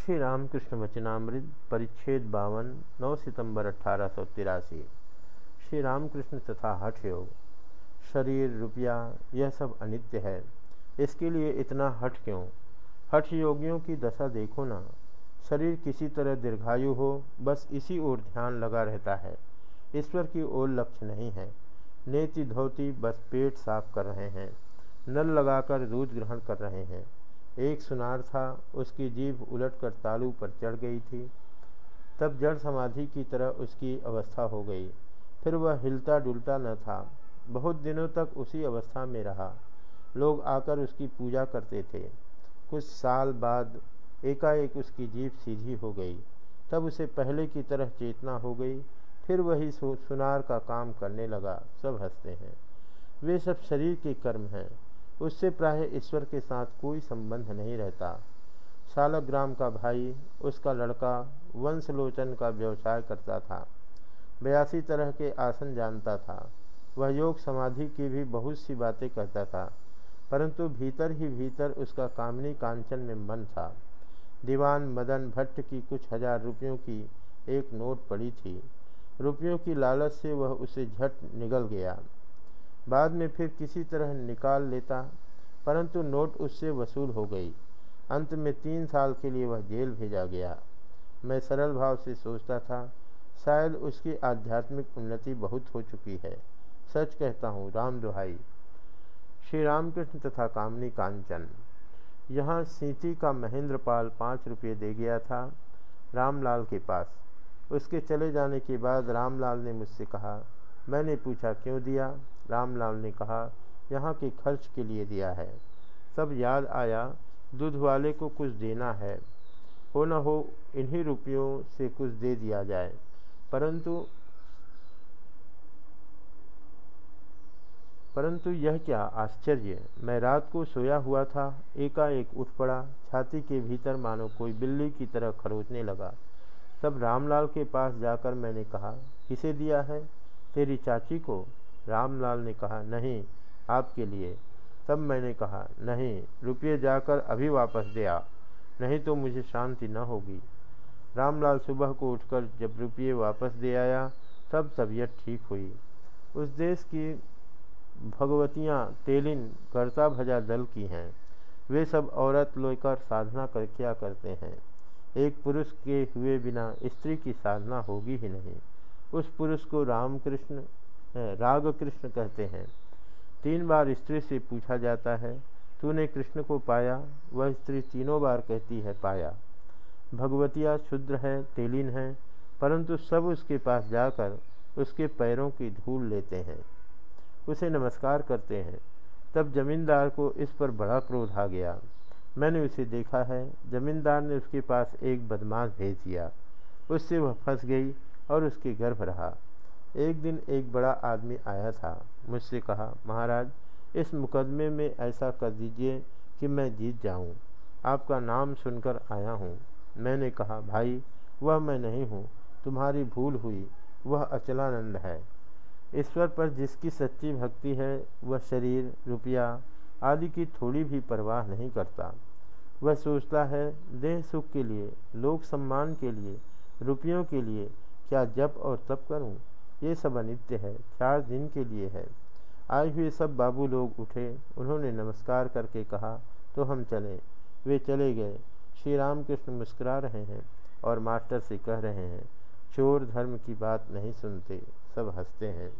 श्री रामकृष्ण वचनामृत, परिच्छेद बावन, नौ सितंबर अठारह सौ तिरासी। श्री रामकृष्ण तथा हठ योग। शरीर, रुपया, यह सब अनित्य है। इसके लिए इतना हठ क्यों? हठ योगियों की दशा देखो ना। शरीर किसी तरह दीर्घायु हो, बस इसी ओर ध्यान लगा रहता है। ईश्वर की ओर लक्ष्य नहीं है। नेति धोती बस पेट साफ़ कर रहे हैं। नल लगाकर दूध ग्रहण कर रहे हैं। एक सुनार था, उसकी जीभ उलटकर तालू पर चढ़ गई थी। तब जड़ समाधि की तरह उसकी अवस्था हो गई। फिर वह हिलता डुलता न था। बहुत दिनों तक उसी अवस्था में रहा। लोग आकर उसकी पूजा करते थे। कुछ साल बाद एकाएक उसकी जीभ सीधी हो गई। तब उसे पहले की तरह चेतना हो गई। फिर वही सुनार का काम करने लगा। सब हँसते हैं। वे सब शरीर के कर्म हैं। उससे प्राय ईश्वर के साथ कोई संबंध नहीं रहता। शालग्राम का भाई, उसका लड़का, वंशलोचन का व्यवसाय करता था। बयासी तरह के आसन जानता था। वह योग समाधि की भी बहुत सी बातें कहता था, परंतु भीतर ही भीतर उसका कामनी कांचन में मन था। दीवान मदन भट्ट की कुछ हज़ार रुपयों की एक नोट पड़ी थी। रुपयों की लालच से वह उसे झट निगल गया। बाद में फिर किसी तरह निकाल लेता, परंतु नोट उससे वसूल हो गई। अंत में तीन साल के लिए वह जेल भेजा गया। मैं सरल भाव से सोचता था, शायद उसकी आध्यात्मिक उन्नति बहुत हो चुकी है। सच कहता हूँ, राम दुहाई। श्री रामकृष्ण तथा कामनी कांचन। यहाँ सीटी का महेंद्रपाल पाँच रुपये दे गया था रामलाल के पास। उसके चले जाने के बाद रामलाल ने मुझसे कहा, मैंने पूछा, क्यों दिया? रामलाल ने कहा, यहाँ के खर्च के लिए दिया है। तब याद आया, दूध वाले को कुछ देना है। हो न हो, इन्हीं रुपयों से कुछ दे दिया जाए। परंतु परंतु यह क्या आश्चर्य? मैं रात को सोया हुआ था, एकाएक उठ पड़ा, छाती के भीतर मानो कोई बिल्ली की तरह खरोचने लगा। तब रामलाल के पास जाकर मैंने कहा, किसे दिया है? तेरी चाची को? रामलाल ने कहा, नहीं, आपके लिए। तब मैंने कहा, नहीं, रुपये जाकर अभी वापस दे आ, नहीं तो मुझे शांति न होगी। रामलाल सुबह को उठकर जब रुपये वापस दे आया, तब तबीयत ठीक हुई। उस देश की भगवतियाँ तेलिन, करता भजा दल की हैं। वे सब औरत लेकर साधना कर क्या करते हैं? एक पुरुष के हुए बिना स्त्री की साधना होगी ही नहीं। उस पुरुष को रामकृष्ण राग कृष्ण कहते हैं। तीन बार स्त्री से पूछा जाता है, तूने कृष्ण को पाया? वह स्त्री तीनों बार कहती है, पाया। भगवतिया क्षुद्र है, तेलीन है, परंतु सब उसके पास जाकर उसके पैरों की धूल लेते हैं। उसे नमस्कार करते हैं। तब जमींदार को इस पर बड़ा क्रोध आ गया। मैंने उसे देखा है। जमींदार ने उसके पास एक बदमाश भेज दिया। उससे वह फंस गई और उसके गर्भ रहा। एक दिन एक बड़ा आदमी आया था मुझसे कहा महाराज इस मुकदमे में ऐसा कर दीजिए कि मैं जीत जाऊँ। आपका नाम सुनकर आया हूँ। मैंने कहा भाई वह मैं नहीं हूँ, तुम्हारी भूल हुई वह अचलानंद है ईश्वर पर जिसकी सच्ची भक्ति है वह शरीर रुपया आदि की थोड़ी भी परवाह नहीं करता वह सोचता है देह सुख के लिए लोक सम्मान के लिए रुपयों के लिए क्या जप और तप करूँ? ये सब अनित्य है, चार दिन के लिए है। आए हुए सब बाबू लोग उठे, उन्होंने नमस्कार करके कहा तो हम चले। वे चले गए। श्री रामकृष्ण मुस्कुरा रहे हैं और मास्टर से कह रहे हैं, चोर धर्म की बात नहीं सुनते, सब हँसते हैं।